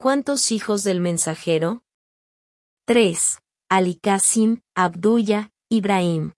¿Cuántos hijos del mensajero? 3. Ali Qasim, Abdullah, Ibrahim.